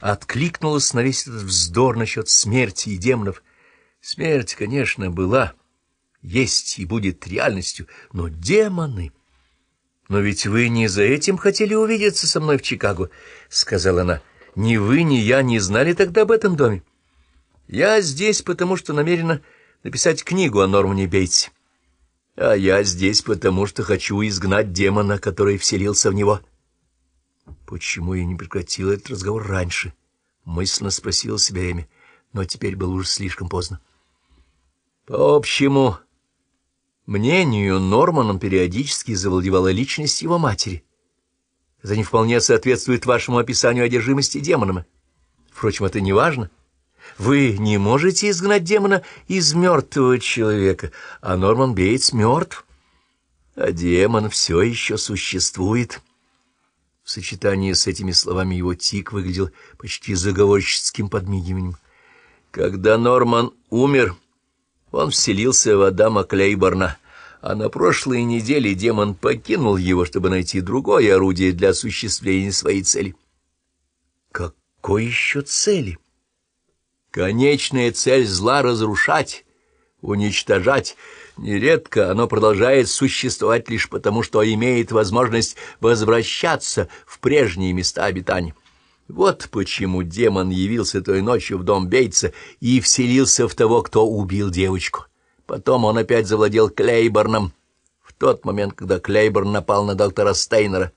откликнулась на весь этот вздор насчет смерти и демонов. Смерть, конечно, была, есть и будет реальностью, но демоны... «Но ведь вы не за этим хотели увидеться со мной в Чикаго», — сказала она. «Ни вы, ни я не знали тогда об этом доме. Я здесь, потому что намерена написать книгу о Нормане Бейтсе. А я здесь, потому что хочу изгнать демона, который вселился в него». Почему я не прекратила этот разговор раньше? Мысленно спросила себя Эми, но теперь было уже слишком поздно. По общему мнению, Норманом периодически завладевала личность его матери. Это не вполне соответствует вашему описанию одержимости демонами. Впрочем, это не важно. Вы не можете изгнать демона из мертвого человека, а Норман Бейтс мертв, а демон все еще существует. В сочетании с этими словами его тик выглядел почти заговорческим подмигиванием. Когда Норман умер, он вселился в Адама Клейборна, а на прошлой неделе демон покинул его, чтобы найти другое орудие для осуществления своей цели. Какой еще цели? Конечная цель зла — разрушать, уничтожать — Нередко оно продолжает существовать лишь потому, что имеет возможность возвращаться в прежние места обитания. Вот почему демон явился той ночью в дом Бейтса и вселился в того, кто убил девочку. Потом он опять завладел Клейборном в тот момент, когда Клейборн напал на доктора Стейнера.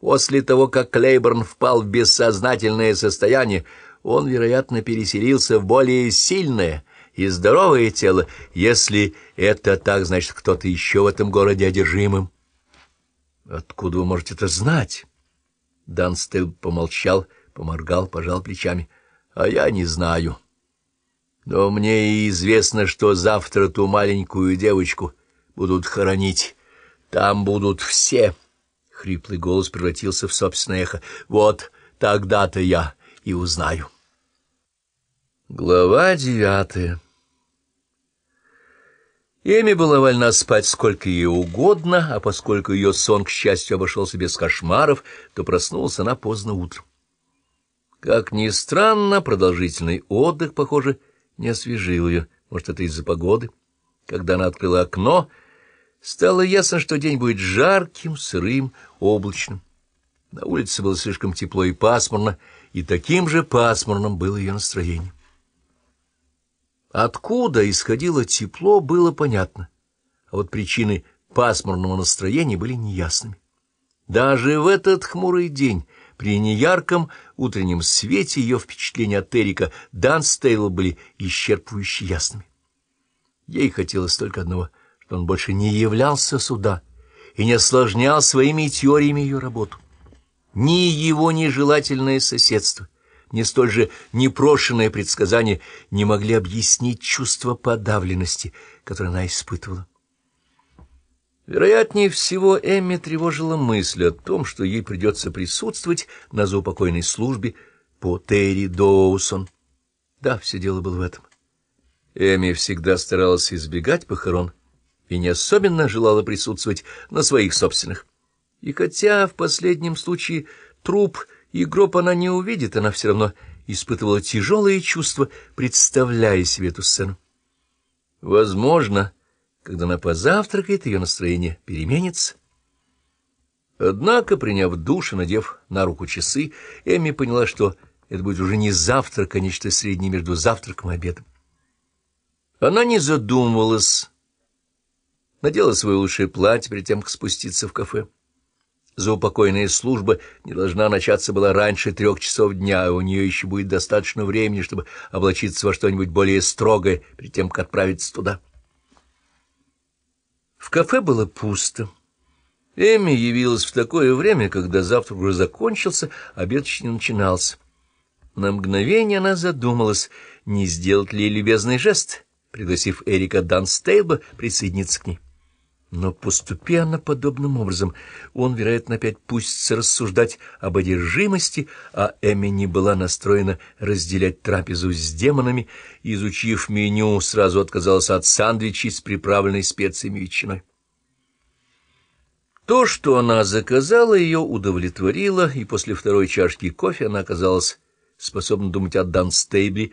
После того, как Клейборн впал в бессознательное состояние, он, вероятно, переселился в более сильное — и здоровое тело. Если это так, значит, кто-то еще в этом городе одержимым. Откуда вы можете это знать? Данстел помолчал, поморгал, пожал плечами. А я не знаю. Но мне и известно, что завтра ту маленькую девочку будут хоронить. Там будут все. Хриплый голос превратился в собственное эхо. Вот тогда-то я и узнаю. Глава девятая Эми была вольна спать сколько ей угодно, а поскольку ее сон, к счастью, обошелся без кошмаров, то проснулась она поздно утром. Как ни странно, продолжительный отдых, похоже, не освежил ее. Может, это из-за погоды. Когда она открыла окно, стало ясно, что день будет жарким, сырым, облачным. На улице было слишком тепло и пасмурно, и таким же пасмурным было ее настроение. Откуда исходило тепло, было понятно, а вот причины пасмурного настроения были неясными. Даже в этот хмурый день, при неярком утреннем свете, ее впечатления от Эрика Данстейла были исчерпывающе ясными. Ей хотелось только одного, что он больше не являлся сюда и не осложнял своими теориями ее работу. Ни его нежелательное соседство — не столь же непрошенное предсказание не могли объяснить чувство подавленности, которое она испытывала. Вероятнее всего, Эмми тревожила мысль о том, что ей придется присутствовать на заупокойной службе по Терри Доусон. Да, все дело было в этом. Эми всегда старалась избегать похорон и не особенно желала присутствовать на своих собственных. И хотя в последнем случае труп — и гроб она не увидит, она все равно испытывала тяжелые чувства, представляя себе эту сцену. Возможно, когда она позавтракает, ее настроение переменится. Однако, приняв душ и надев на руку часы, Эмми поняла, что это будет уже не завтрак, а нечто среднее между завтраком и обедом. Она не задумывалась, надела свое лучшее платье перед тем, как спуститься в кафе заупокойная служба не должна начаться была раньше трех часов дня, а у нее еще будет достаточно времени, чтобы облачиться во что-нибудь более строгое, перед тем, как отправиться туда. В кафе было пусто. Эми явилась в такое время, когда завтрак уже закончился, обед еще не начинался. На мгновение она задумалась, не сделать ли любезный жест, пригласив Эрика Данстейба присоединиться к ней. Но поступи она подобным образом, он, вероятно, опять пустится рассуждать об одержимости, а Эми не была настроена разделять трапезу с демонами, изучив меню, сразу отказалась от сандвичей с приправленной специями ветчиной. То, что она заказала, ее удовлетворило, и после второй чашки кофе она оказалась способна думать о Данстейбле